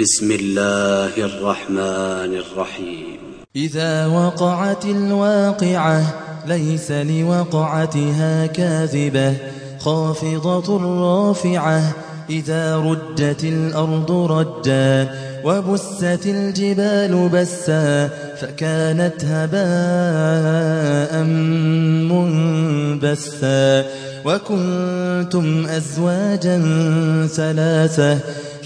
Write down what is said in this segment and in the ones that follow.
بسم الله الرحمن الرحيم. إذا وقعت الواقعة ليس لوقعتها كاذبة خافضة رافعة. إذا رجت الأرض رجا وبست الجبال بسا فكانت هباء منبثا. وكنتم أزواجا ثلاثة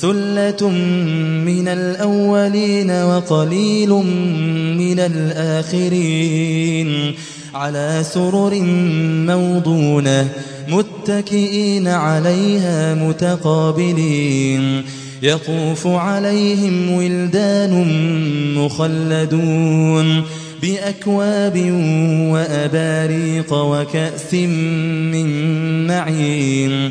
ثلة من الأولين وقليل من الآخرين على سرر موضونة متكئين عليها متقابلين يطوف عليهم ولدان مخلدون بأكواب وأباريق وكأس من معين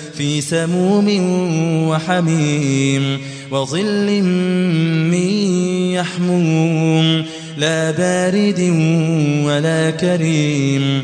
في سموم وحميم وظل من يحموم لا بارد ولا كريم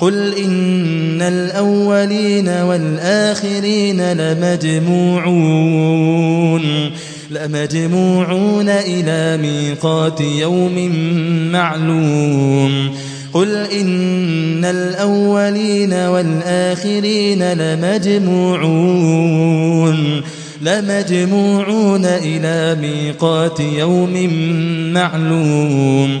قل إن الأولين والآخرين لمجموعون لمجموعون إلى ميقات يوم معلوم قل إن الأولين والآخرين لمجموعون لمجموعون إلى ميقات يوم معلوم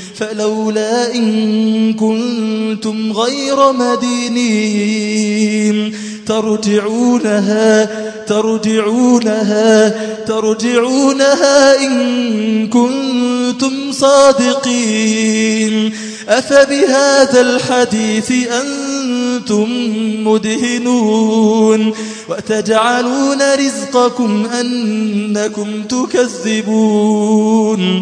فلولا إن كنتم غير مدينين. ترجعونها ترجعونها ترجعونها إن كنتم صادقين. أفبهذا الحديث أنتم مدهنون. وتجعلون رزقكم أنكم تكذبون.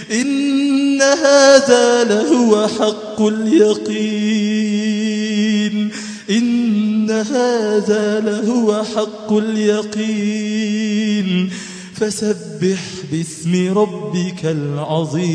إن هذا لهو حق اليقين. إن هذا لهو حق اليقين. فسبح باسم ربك العظيم.